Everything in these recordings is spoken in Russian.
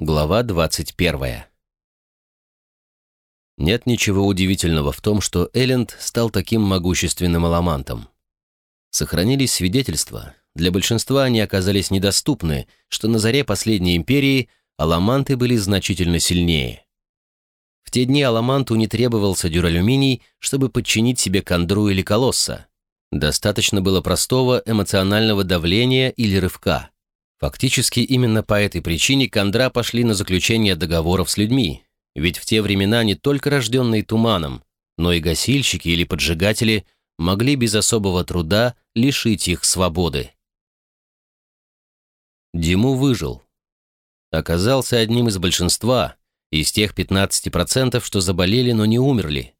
Глава 21. Нет ничего удивительного в том, что Элленд стал таким могущественным аламантом. Сохранились свидетельства, для большинства они оказались недоступны, что на заре последней империи аламанты были значительно сильнее. В те дни аламанту не требовался дюралюминий, чтобы подчинить себе кондру или колосса. Достаточно было простого эмоционального давления или рывка – Фактически именно по этой причине Кондра пошли на заключение договоров с людьми, ведь в те времена не только рожденные туманом, но и гасильщики или поджигатели могли без особого труда лишить их свободы. Диму выжил. Оказался одним из большинства, из тех 15%, что заболели, но не умерли.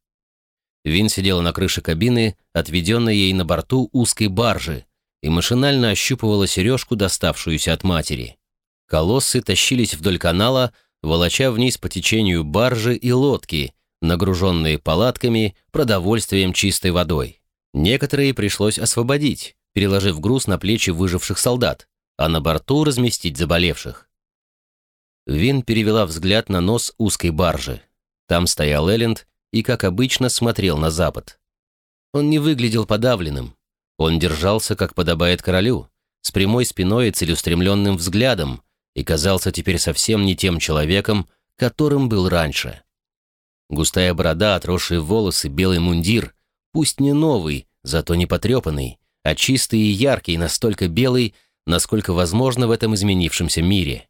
Вин сидела на крыше кабины, отведенной ей на борту узкой баржи, и машинально ощупывала сережку, доставшуюся от матери. Колоссы тащились вдоль канала, волоча вниз по течению баржи и лодки, нагруженные палатками, продовольствием, чистой водой. Некоторые пришлось освободить, переложив груз на плечи выживших солдат, а на борту разместить заболевших. Вин перевела взгляд на нос узкой баржи. Там стоял Элленд и, как обычно, смотрел на запад. Он не выглядел подавленным, он держался, как подобает королю, с прямой спиной и целеустремленным взглядом, и казался теперь совсем не тем человеком, которым был раньше. Густая борода, отросшие волосы, белый мундир, пусть не новый, зато не потрепанный, а чистый и яркий, настолько белый, насколько возможно в этом изменившемся мире.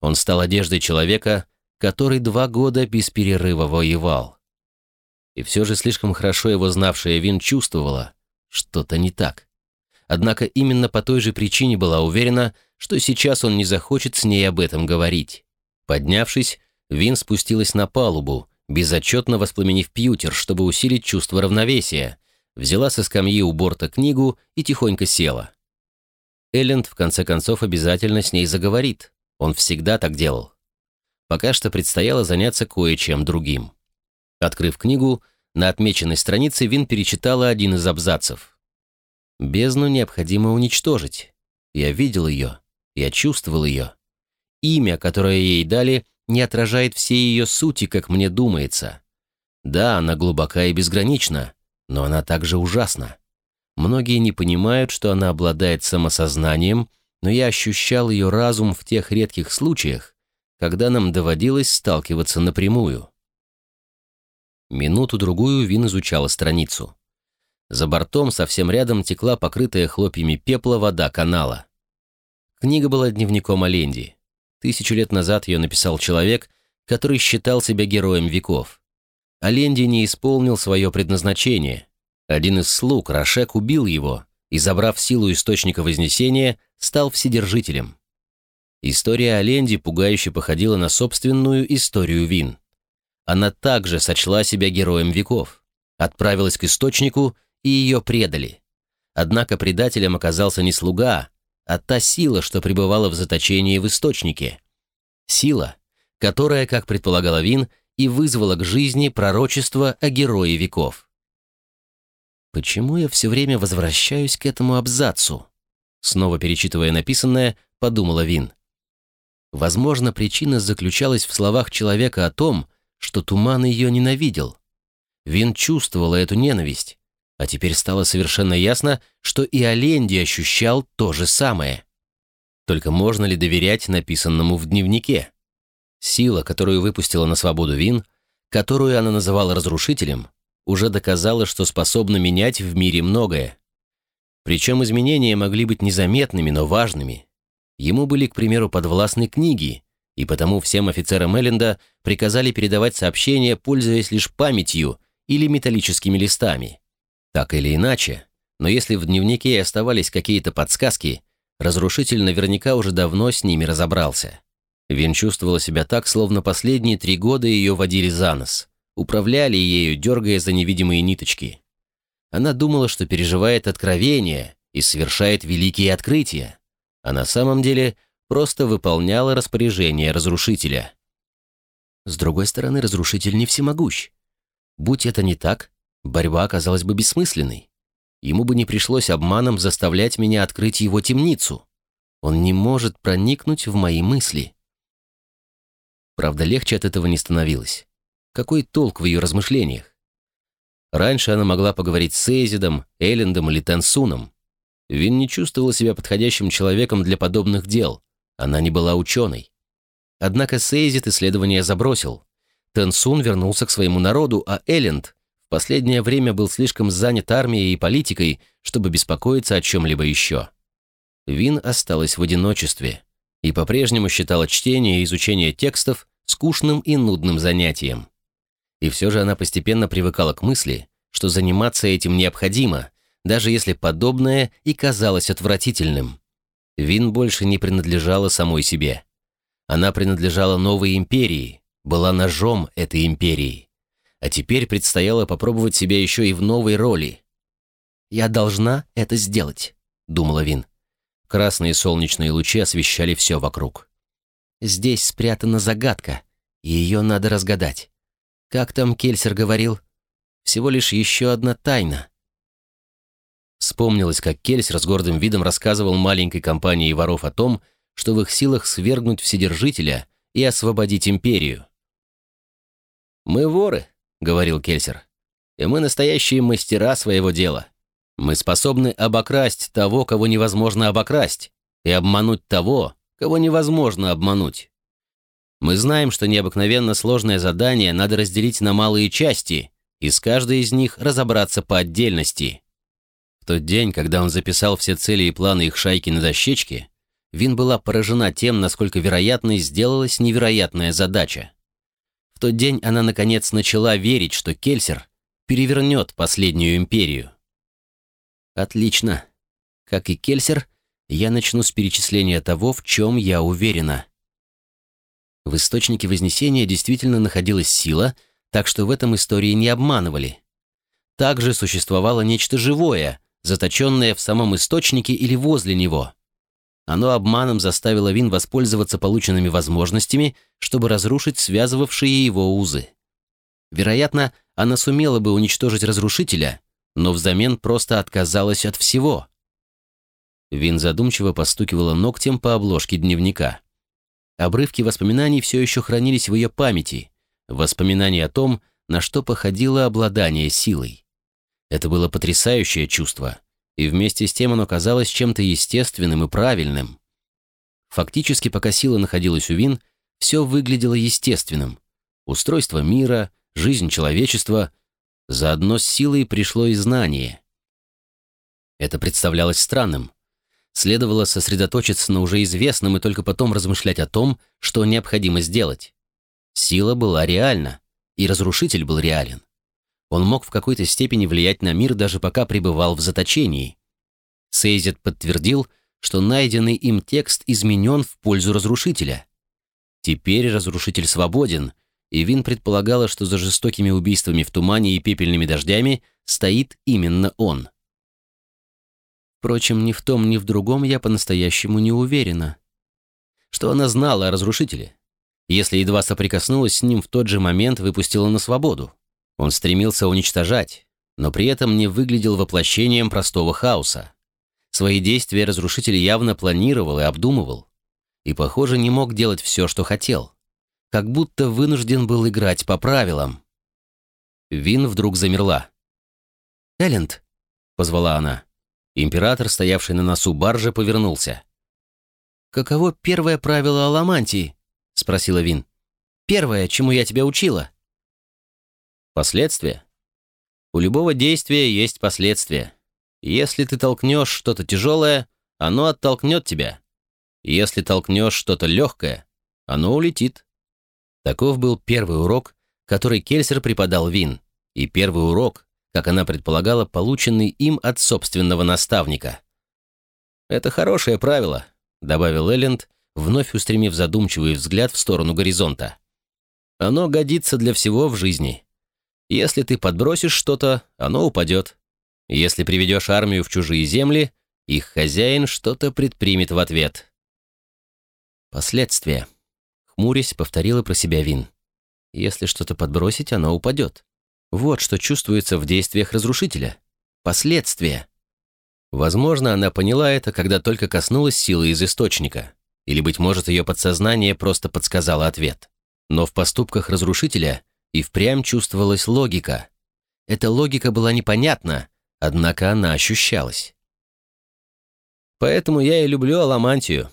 Он стал одеждой человека, который два года без перерыва воевал. И все же слишком хорошо его знавшая Вин чувствовала, что-то не так. Однако именно по той же причине была уверена, что сейчас он не захочет с ней об этом говорить. Поднявшись, Вин спустилась на палубу, безотчетно воспламенив пьютер, чтобы усилить чувство равновесия, взяла со скамьи у борта книгу и тихонько села. Элленд в конце концов обязательно с ней заговорит. Он всегда так делал. Пока что предстояло заняться кое-чем другим. Открыв книгу, на отмеченной странице Вин перечитала один из абзацев. «Бездну необходимо уничтожить. Я видел ее, я чувствовал ее. Имя, которое ей дали, не отражает всей ее сути, как мне думается. Да, она глубока и безгранична, но она также ужасна. Многие не понимают, что она обладает самосознанием, но я ощущал ее разум в тех редких случаях, когда нам доводилось сталкиваться напрямую. Минуту-другую Вин изучала страницу. За бортом совсем рядом текла покрытая хлопьями пепла вода канала. Книга была дневником о Ленди. Тысячу лет назад ее написал человек, который считал себя героем веков. А Ленди не исполнил свое предназначение. Один из слуг, Рашек, убил его и, забрав силу источника Вознесения, стал вседержителем. История о Ленди пугающе походила на собственную историю Вин. Она также сочла себя героем веков, отправилась к источнику, и ее предали. Однако предателем оказался не слуга, а та сила, что пребывала в заточении в источнике. Сила, которая, как предполагала Вин, и вызвала к жизни пророчество о герое веков. «Почему я все время возвращаюсь к этому абзацу?» Снова перечитывая написанное, подумала Вин. Возможно, причина заключалась в словах человека о том, что Туман ее ненавидел. Вин чувствовала эту ненависть, а теперь стало совершенно ясно, что и Оленди ощущал то же самое. Только можно ли доверять написанному в дневнике? Сила, которую выпустила на свободу Вин, которую она называла разрушителем, уже доказала, что способна менять в мире многое. Причем изменения могли быть незаметными, но важными. Ему были, к примеру, подвластны книги, и потому всем офицерам Элленда приказали передавать сообщения, пользуясь лишь памятью или металлическими листами. Так или иначе, но если в дневнике оставались какие-то подсказки, разрушитель наверняка уже давно с ними разобрался. Вин чувствовала себя так, словно последние три года ее водили за нос, управляли ею, дергая за невидимые ниточки. Она думала, что переживает откровение и совершает великие открытия, а на самом деле – просто выполняла распоряжение разрушителя. С другой стороны, разрушитель не всемогущ. Будь это не так, борьба оказалась бы бессмысленной. Ему бы не пришлось обманом заставлять меня открыть его темницу. Он не может проникнуть в мои мысли. Правда, легче от этого не становилось. Какой толк в ее размышлениях? Раньше она могла поговорить с Эйзидом, Эллендом или Тенсуном. Вин не чувствовала себя подходящим человеком для подобных дел. Она не была ученой. Однако Сейзит исследование забросил. Тенсун вернулся к своему народу, а Элленд в последнее время был слишком занят армией и политикой, чтобы беспокоиться о чем-либо еще. Вин осталась в одиночестве и по-прежнему считала чтение и изучение текстов скучным и нудным занятием. И все же она постепенно привыкала к мысли, что заниматься этим необходимо, даже если подобное и казалось отвратительным. Вин больше не принадлежала самой себе. Она принадлежала новой империи, была ножом этой империи. А теперь предстояло попробовать себя еще и в новой роли. «Я должна это сделать», — думала Вин. Красные солнечные лучи освещали все вокруг. «Здесь спрятана загадка, и ее надо разгадать. Как там Кельсер говорил? Всего лишь еще одна тайна». Вспомнилось, как Кельсер с гордым видом рассказывал маленькой компании воров о том, что в их силах свергнуть Вседержителя и освободить империю. «Мы воры», — говорил Кельсер, — «и мы настоящие мастера своего дела. Мы способны обокрасть того, кого невозможно обокрасть, и обмануть того, кого невозможно обмануть. Мы знаем, что необыкновенно сложное задание надо разделить на малые части, и с каждой из них разобраться по отдельности. Тот день, когда он записал все цели и планы их шайки на дощечке, Вин была поражена тем, насколько вероятной сделалась невероятная задача. В тот день она, наконец, начала верить, что Кельсер перевернет последнюю империю. Отлично. Как и Кельсер, я начну с перечисления того, в чем я уверена. В источнике Вознесения действительно находилась сила, так что в этом истории не обманывали. Также существовало нечто живое, заточенное в самом источнике или возле него. Оно обманом заставило Вин воспользоваться полученными возможностями, чтобы разрушить связывавшие его узы. Вероятно, она сумела бы уничтожить разрушителя, но взамен просто отказалась от всего. Вин задумчиво постукивала ногтем по обложке дневника. Обрывки воспоминаний все еще хранились в ее памяти, воспоминания о том, на что походило обладание силой. Это было потрясающее чувство, и вместе с тем оно казалось чем-то естественным и правильным. Фактически, пока сила находилась у Вин, все выглядело естественным. Устройство мира, жизнь человечества. Заодно с силой пришло и знание. Это представлялось странным. Следовало сосредоточиться на уже известном и только потом размышлять о том, что необходимо сделать. Сила была реальна, и разрушитель был реален. Он мог в какой-то степени влиять на мир, даже пока пребывал в заточении. Сейзет подтвердил, что найденный им текст изменен в пользу разрушителя. Теперь разрушитель свободен, и Вин предполагала, что за жестокими убийствами в тумане и пепельными дождями стоит именно он. Впрочем, ни в том, ни в другом я по-настоящему не уверена. Что она знала о разрушителе? Если едва соприкоснулась с ним в тот же момент, выпустила на свободу. Он стремился уничтожать, но при этом не выглядел воплощением простого хаоса. Свои действия разрушитель явно планировал и обдумывал. И, похоже, не мог делать все, что хотел. Как будто вынужден был играть по правилам. Вин вдруг замерла. «Элленд!» — позвала она. Император, стоявший на носу баржи, повернулся. «Каково первое правило Аламантии?» — спросила Вин. «Первое, чему я тебя учила». Последствия? У любого действия есть последствия. Если ты толкнешь что-то тяжелое, оно оттолкнет тебя. Если толкнешь что-то легкое, оно улетит. Таков был первый урок, который Кельсер преподал Вин, и первый урок, как она предполагала, полученный им от собственного наставника. «Это хорошее правило», — добавил Элленд, вновь устремив задумчивый взгляд в сторону горизонта. «Оно годится для всего в жизни. Если ты подбросишь что-то, оно упадет. Если приведешь армию в чужие земли, их хозяин что-то предпримет в ответ. Последствия. Хмурясь, повторила про себя Вин. Если что-то подбросить, оно упадет. Вот что чувствуется в действиях разрушителя. Последствия. Возможно, она поняла это, когда только коснулась силы из источника. Или, быть может, ее подсознание просто подсказало ответ. Но в поступках разрушителя и впрямь чувствовалась логика. Эта логика была непонятна, однако она ощущалась. Поэтому я и люблю Аламантию.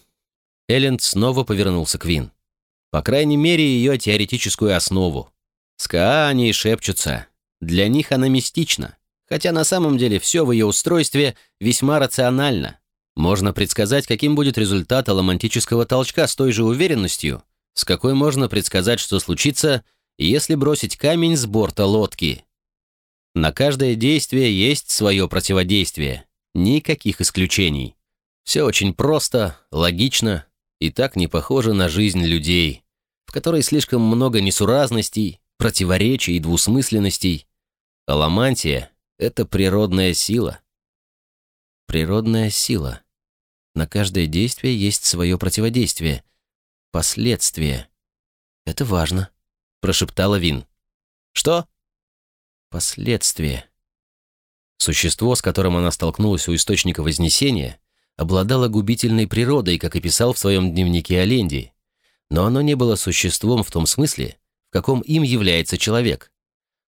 Элленд снова повернулся к Вин. По крайней мере, ее теоретическую основу. С Каа они шепчутся. Для них она мистична, хотя на самом деле все в ее устройстве весьма рационально. Можно предсказать, каким будет результат аламантического толчка с той же уверенностью, с какой можно предсказать, что случится, если бросить камень с борта лодки. На каждое действие есть свое противодействие. Никаких исключений. Все очень просто, логично и так не похоже на жизнь людей, в которой слишком много несуразностей, противоречий и двусмысленностей. Аламантия — это природная сила. Природная сила. На каждое действие есть свое противодействие. Последствия. Это важно, прошептала Вин. Что? Последствия. Существо, с которым она столкнулась у источника Вознесения, обладало губительной природой, как и писал в своем дневнике Оленди, но оно не было существом в том смысле, в каком им является человек.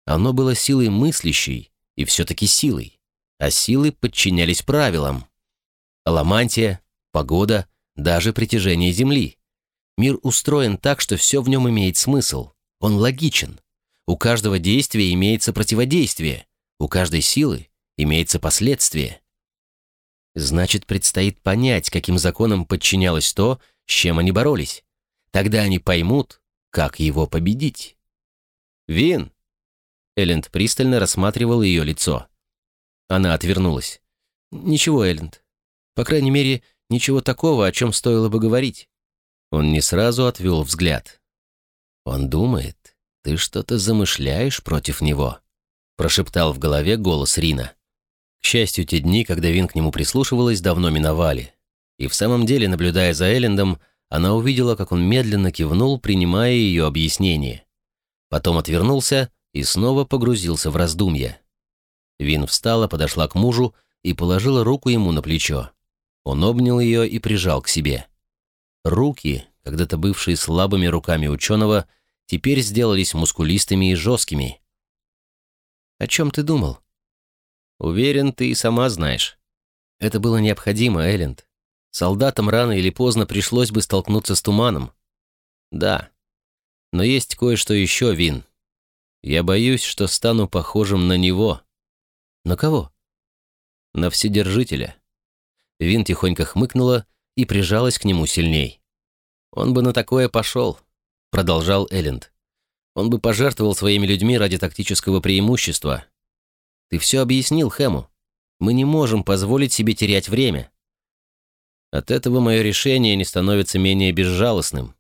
Оно было силой мыслящей и все-таки силой, а силы подчинялись правилам. Аламантия, погода, даже притяжение Земли. Мир устроен так, что все в нем имеет смысл. Он логичен. У каждого действия имеется противодействие. У каждой силы имеется последствие. Значит, предстоит понять, каким законам подчинялось то, с чем они боролись. Тогда они поймут, как его победить. «Вин!» Элленд пристально рассматривал ее лицо. Она отвернулась. «Ничего, Элленд. По крайней мере, ничего такого, о чем стоило бы говорить». Он не сразу отвел взгляд. «Он думает, ты что-то замышляешь против него», прошептал в голове голос Рина. К счастью, те дни, когда Вин к нему прислушивалась, давно миновали. И в самом деле, наблюдая за Эллендом, она увидела, как он медленно кивнул, принимая ее объяснение. Потом отвернулся и снова погрузился в раздумья. Вин встала, подошла к мужу и положила руку ему на плечо. Он обнял ее и прижал к себе. Руки, когда-то бывшие слабыми руками ученого, теперь сделались мускулистыми и жесткими. «О чем ты думал?» «Уверен, ты и сама знаешь. Это было необходимо, Элленд. Солдатам рано или поздно пришлось бы столкнуться с туманом. Да. Но есть кое-что еще, Вин. Я боюсь, что стану похожим на него. На кого? На Вседержителя. Вин тихонько хмыкнула и прижалась к нему сильней. «Он бы на такое пошел», — продолжал Элленд. «Он бы пожертвовал своими людьми ради тактического преимущества. Ты все объяснил Хэму. Мы не можем позволить себе терять время. От этого мое решение не становится менее безжалостным.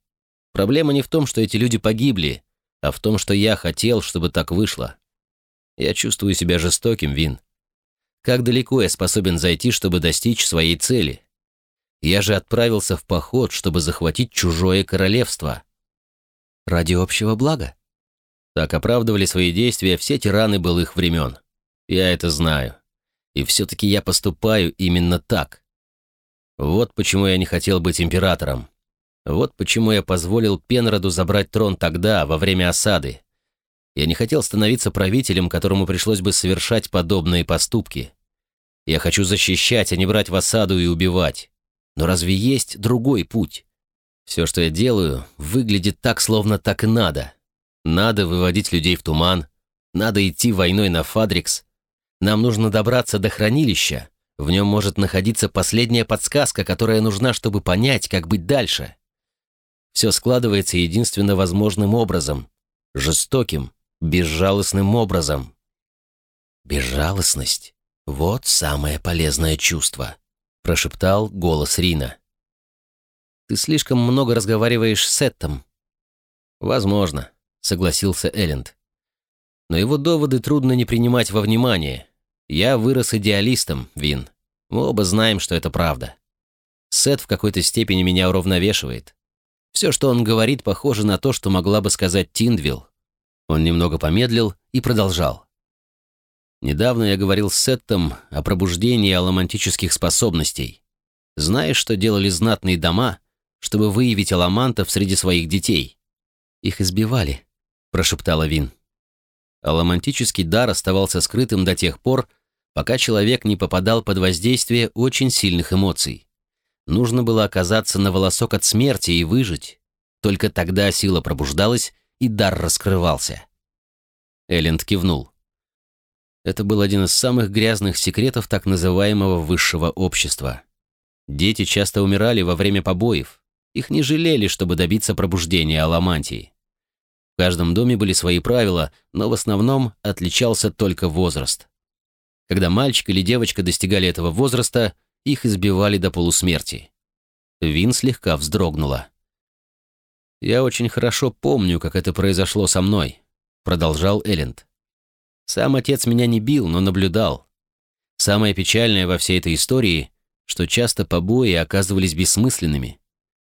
Проблема не в том, что эти люди погибли, а в том, что я хотел, чтобы так вышло. Я чувствую себя жестоким, Вин. Как далеко я способен зайти, чтобы достичь своей цели? Я же отправился в поход, чтобы захватить чужое королевство. Ради общего блага? Так оправдывали свои действия все тираны былых времен. Я это знаю. И все-таки я поступаю именно так. Вот почему я не хотел быть императором. Вот почему я позволил Пенроду забрать трон тогда, во время осады. Я не хотел становиться правителем, которому пришлось бы совершать подобные поступки. Я хочу защищать, а не брать в осаду и убивать. Но разве есть другой путь? Все, что я делаю, выглядит так, словно так и надо. Надо выводить людей в туман, надо идти войной на Фадрикс. Нам нужно добраться до хранилища. В нем может находиться последняя подсказка, которая нужна, чтобы понять, как быть дальше. Все складывается единственно возможным образом. Жестоким, безжалостным образом. Безжалостность — вот самое полезное чувство, прошептал голос Рина. Ты слишком много разговариваешь с Эттом. Возможно, согласился Элленд. Но его доводы трудно не принимать во внимание. Я вырос идеалистом, Вин. Мы оба знаем, что это правда. Сет в какой-то степени меня уравновешивает. Все, что он говорит, похоже на то, что могла бы сказать Тиндвилл. Он немного помедлил и продолжал. Недавно я говорил с Сеттом о пробуждении аламантических способностей. Знаешь, что делали знатные дома, чтобы выявить аламантов среди своих детей? «Их избивали», — прошептала Вин. А романтический дар оставался скрытым до тех пор, пока человек не попадал под воздействие очень сильных эмоций. Нужно было оказаться на волосок от смерти и выжить. Только тогда сила пробуждалась, и дар раскрывался. Элленд кивнул. Это был один из самых грязных секретов так называемого высшего общества. Дети часто умирали во время побоев. Их не жалели, чтобы добиться пробуждения Аламантии. В каждом доме были свои правила, но в основном отличался только возраст. Когда мальчик или девочка достигали этого возраста, их избивали до полусмерти. Вин слегка вздрогнула. «Я очень хорошо помню, как это произошло со мной», — продолжал Элленд. «Сам отец меня не бил, но наблюдал. Самое печальное во всей этой истории, что часто побои оказывались бессмысленными.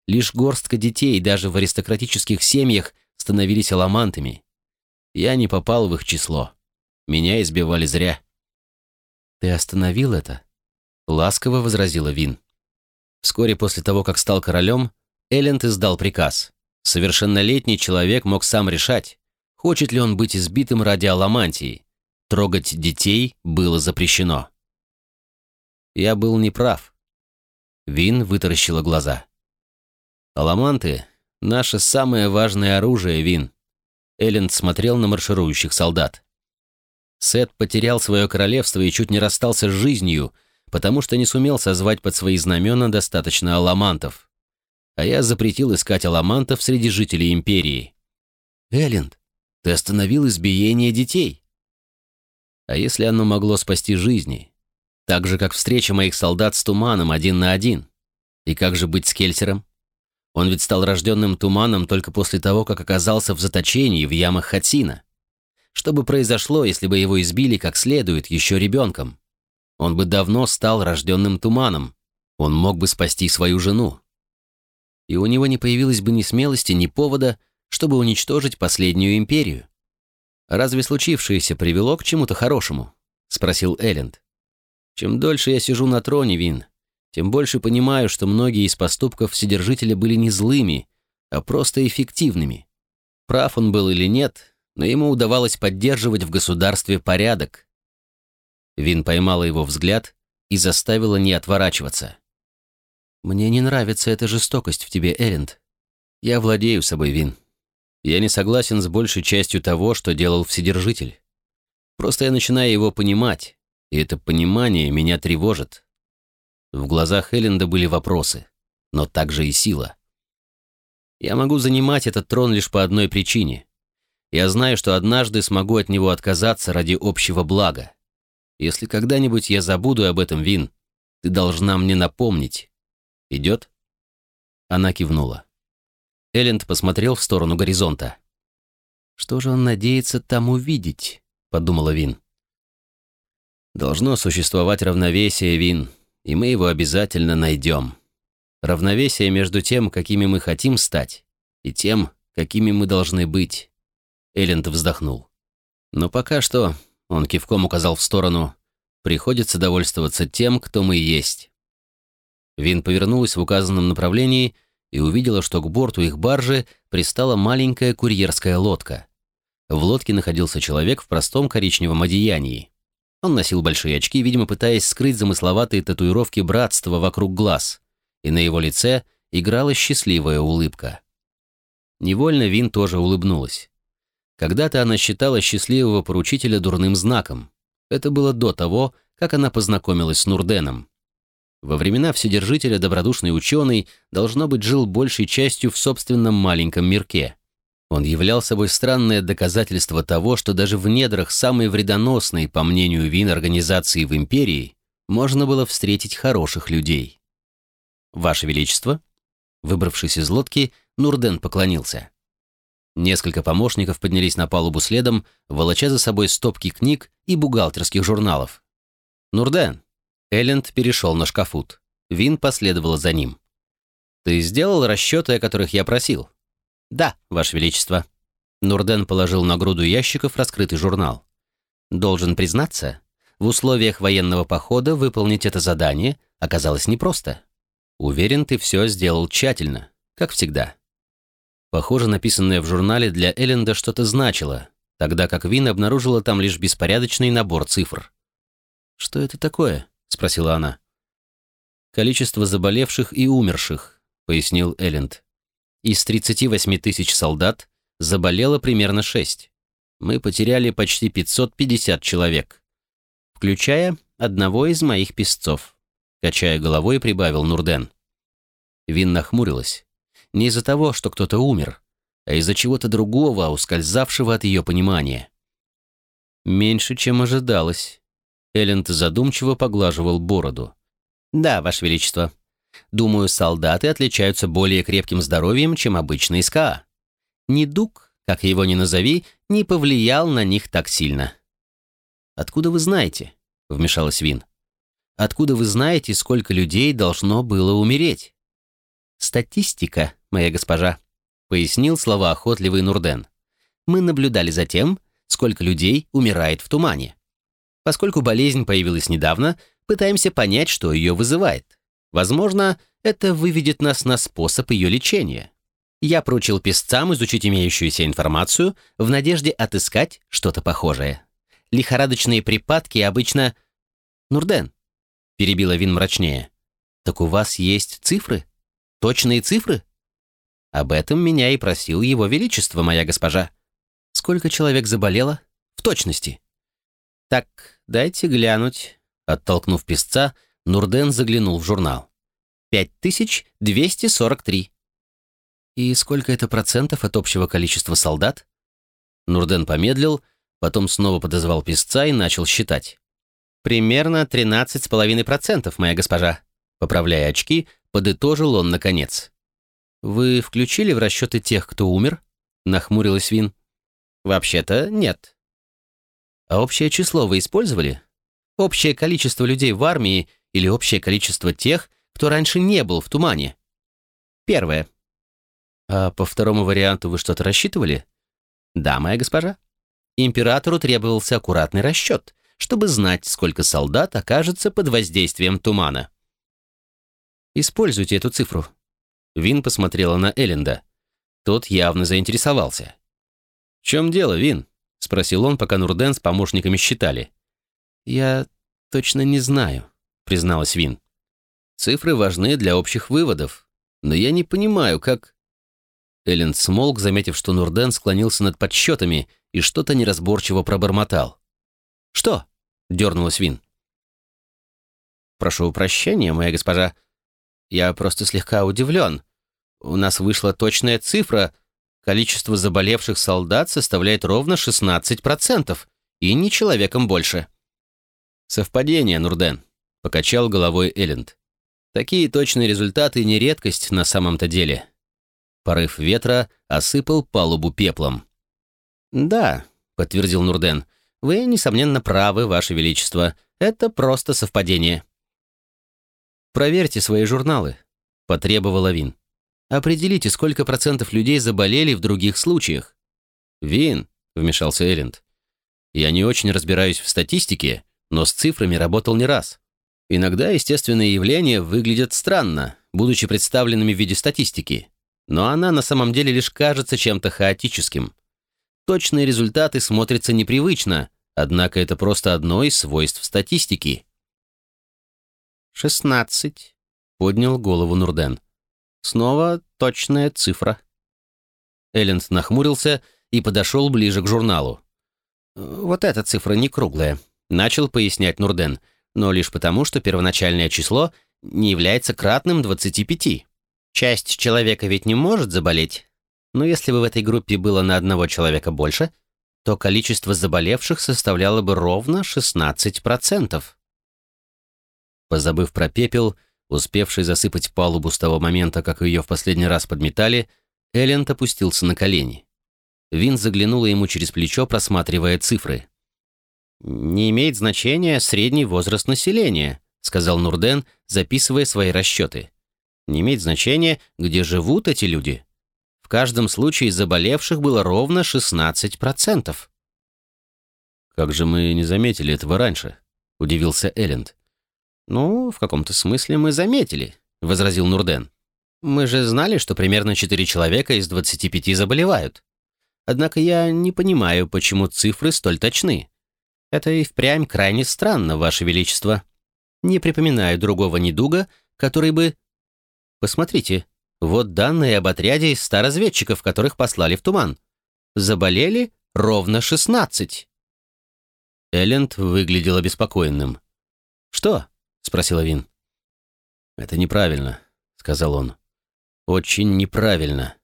Лишь горстка детей даже в аристократических семьях становились аламантами. Я не попал в их число. Меня избивали зря». «Ты остановил это?» — ласково возразила Вин. Вскоре после того, как стал королем, Элленд издал приказ. Совершеннолетний человек мог сам решать, хочет ли он быть избитым ради аламантии. Трогать детей было запрещено. Я был неправ. Вин вытаращила глаза. Аламанты — наше самое важное оружие, Вин. Элленд смотрел на марширующих солдат. Сет потерял свое королевство и чуть не расстался с жизнью, потому что не сумел созвать под свои знамена достаточно аламантов. А я запретил искать аламантов среди жителей Империи. Элленд, ты остановил избиение детей. А если оно могло спасти жизни? Так же, как встреча моих солдат с Туманом один на один. И как же быть с Кельсером? Он ведь стал рожденным Туманом только после того, как оказался в заточении в ямах Хатсина. Что бы произошло, если бы его избили как следует еще ребенком? Он бы давно стал рожденным туманом. Он мог бы спасти свою жену. И у него не появилось бы ни смелости, ни повода, чтобы уничтожить последнюю империю. «Разве случившееся привело к чему-то хорошему?» — спросил Элленд. «Чем дольше я сижу на троне, Вин, тем больше понимаю, что многие из поступков Вседержителя были не злыми, а просто эффективными. Прав он был или нет, но ему удавалось поддерживать в государстве порядок. Вин поймала его взгляд и заставила не отворачиваться. «Мне не нравится эта жестокость в тебе, Эринд. Я владею собой, Вин. Я не согласен с большей частью того, что делал Вседержитель. Просто я начинаю его понимать, и это понимание меня тревожит». В глазах Элленда были вопросы, но также и сила. «Я могу занимать этот трон лишь по одной причине. Я знаю, что однажды смогу от него отказаться ради общего блага. Если когда-нибудь я забуду об этом, Вин, ты должна мне напомнить. Идет?» Она кивнула. Элленд посмотрел в сторону горизонта. «Что же он надеется там увидеть?» — подумала Вин. «Должно существовать равновесие, Вин, и мы его обязательно найдем. Равновесие между тем, какими мы хотим стать, и тем, какими мы должны быть. Элленд вздохнул. «Но пока что», — он кивком указал в сторону, «приходится довольствоваться тем, кто мы есть». Вин повернулась в указанном направлении и увидела, что к борту их баржи пристала маленькая курьерская лодка. В лодке находился человек в простом коричневом одеянии. Он носил большие очки, видимо, пытаясь скрыть замысловатые татуировки братства вокруг глаз, и на его лице играла счастливая улыбка. Невольно Вин тоже улыбнулась. Когда-то она считала счастливого поручителя дурным знаком. Это было до того, как она познакомилась с Нурденом. Во времена Вседержителя добродушный ученый, должно быть, жил большей частью в собственном маленьком мирке. Он являл собой странное доказательство того, что даже в недрах самой вредоносной, по мнению Вин, организации в империи, можно было встретить хороших людей. «Ваше Величество?» Выбравшись из лодки, Нурден поклонился. Несколько помощников поднялись на палубу следом, волоча за собой стопки книг и бухгалтерских журналов. «Нурден!» Элленд перешел на шкафут. Вин последовала за ним. «Ты сделал расчеты, о которых я просил?» «Да, Ваше Величество». Нурден положил на груду ящиков раскрытый журнал. «Должен признаться, в условиях военного похода выполнить это задание оказалось непросто. Уверен, ты все сделал тщательно, как всегда». Похоже, написанное в журнале для Элленда что-то значило, тогда как Вин обнаружила там лишь беспорядочный набор цифр. «Что это такое?» — спросила она. «Количество заболевших и умерших», — пояснил Элленд. «Из 38 тысяч солдат заболело примерно 6. Мы потеряли почти 550 человек, включая одного из моих песцов», — качая головой, прибавил Нурден. Вин нахмурилась. Не из-за того, что кто-то умер, а из-за чего-то другого, ускользавшего от ее понимания. Меньше, чем ожидалось. Элленд задумчиво поглаживал бороду. «Да, Ваше Величество. Думаю, солдаты отличаются более крепким здоровьем, чем обычные СКА. Недуг, как его ни назови, не повлиял на них так сильно». «Откуда вы знаете?» — вмешалась Вин. «Откуда вы знаете, сколько людей должно было умереть?» «Статистика», моя госпожа», — пояснил слова охотливый Нурден. «Мы наблюдали за тем, сколько людей умирает в тумане. Поскольку болезнь появилась недавно, пытаемся понять, что ее вызывает. Возможно, это выведет нас на способ ее лечения. Я поручил песцам изучить имеющуюся информацию в надежде отыскать что-то похожее. Лихорадочные припадки обычно... Нурден, перебила Вин мрачнее. Так у вас есть цифры? Точные цифры? Об этом меня и просил его величество, моя госпожа. Сколько человек заболело? В точности. Так, дайте глянуть. Оттолкнув писца, Нурден заглянул в журнал. 5243. И сколько это процентов от общего количества солдат? Нурден помедлил, потом снова подозвал писца и начал считать. «Примерно 13,5%, моя госпожа». Поправляя очки, подытожил он наконец. «Вы включили в расчеты тех, кто умер?» — нахмурилась Вин. «Вообще-то нет». «А общее число вы использовали? Общее количество людей в армии или общее количество тех, кто раньше не был в тумане?» «Первое». «А по второму варианту вы что-то рассчитывали?» «Да, моя госпожа. Императору требовался аккуратный расчет, чтобы знать, сколько солдат окажется под воздействием тумана». «Используйте эту цифру», Вин посмотрела на Элленда. Тот явно заинтересовался. «В чем дело, Вин?» — спросил он, пока Нурден с помощниками считали. «Я точно не знаю», — призналась Вин. «Цифры важны для общих выводов, но я не понимаю, как...» Элленд смолк, заметив, что Нурден склонился над подсчетами и что-то неразборчиво пробормотал. «Что?» — дернулась Вин. «Прошу прощения, моя госпожа. Я просто слегка удивлен. У нас вышла точная цифра. Количество заболевших солдат составляет ровно 16%, и ни человеком больше. Совпадение, Нурден, покачал головой Элленд. Такие точные результаты не редкость на самом-то деле. Порыв ветра осыпал палубу пеплом. «Да», — подтвердил Нурден, — «вы, несомненно, правы, Ваше Величество. Это просто совпадение». «Проверьте свои журналы», — потребовала Вин. Определите, сколько процентов людей заболели в других случаях. Вин, вмешался Элленд. Я не очень разбираюсь в статистике, но с цифрами работал не раз. Иногда естественные явления выглядят странно, будучи представленными в виде статистики, но она на самом деле лишь кажется чем-то хаотическим. Точные результаты смотрятся непривычно, однако это просто одно из свойств статистики. «Шестнадцать», — поднял голову Нурден. Снова точная цифра. Элленд нахмурился и подошел ближе к журналу. «Вот эта цифра не круглая», — начал пояснять Нурден, но лишь потому, что первоначальное число не является кратным 25. Часть человека ведь не может заболеть. Но если бы в этой группе было на одного человека больше, то количество заболевших составляло бы ровно 16%. Позабыв про пепел, Успевший засыпать палубу с того момента, как ее в последний раз подметали, Элленд опустился на колени. Вин заглянула ему через плечо, просматривая цифры. «Не имеет значения средний возраст населения», сказал Нурден, записывая свои расчеты. «Не имеет значения, где живут эти люди. В каждом случае заболевших было ровно 16%. «Как же мы не заметили этого раньше?» — удивился Элленд. «Ну, в каком-то смысле мы заметили», — возразил Нурден. Мы же знали, что примерно 4 человека из 25 заболевают. Однако я не понимаю, почему цифры столь точны. Это и впрямь крайне странно, Ваше Величество. Не припоминаю другого недуга, который бы... Посмотрите, вот данные об отряде из ста разведчиков, которых послали в туман. Заболели ровно 16. Элленд выглядел обеспокоенным. «Что?» — спросила Вин. «Это неправильно», — сказал он. «Очень неправильно».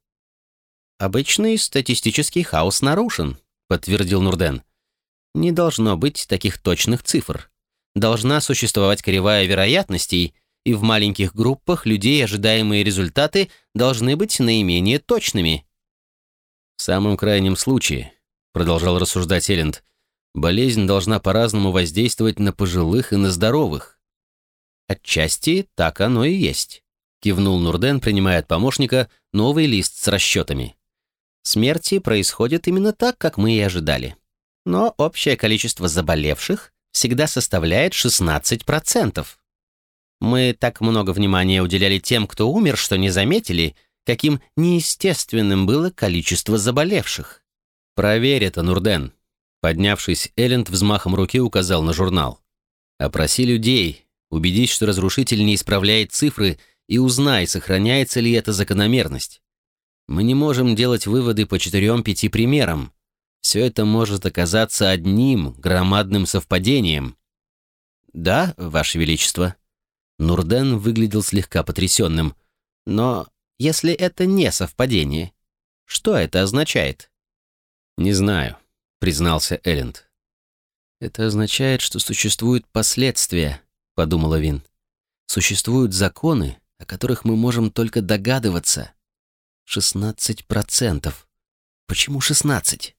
«Обычный статистический хаос нарушен», — подтвердил Нурден. «Не должно быть таких точных цифр. Должна существовать кривая вероятностей, и в маленьких группах людей ожидаемые результаты должны быть наименее точными». «В самом крайнем случае», — продолжал рассуждать Элленд, болезнь должна по-разному воздействовать на пожилых и на здоровых. Отчасти так оно и есть, кивнул Нурден, принимая от помощника новый лист с расчетами. Смерти происходят именно так, как мы и ожидали. Но общее количество заболевших всегда составляет 16%. Мы так много внимания уделяли тем, кто умер, что не заметили, каким неестественным было количество заболевших. Проверь это, Нурден, Поднявшись, Элленд взмахом руки указал на журнал. «Опроси людей, убедись, что разрушитель не исправляет цифры, и узнай, сохраняется ли эта закономерность. Мы не можем делать выводы по четырем-пяти примерам. Все это может оказаться одним громадным совпадением». «Да, Ваше Величество». Нурден выглядел слегка потрясенным. «Но если это не совпадение, что это означает?» «Не знаю признался Элленд. «Это означает, что существуют последствия», — подумала Вин. «Существуют законы, о которых мы можем только догадываться. Шестнадцать процентов. Почему шестнадцать?»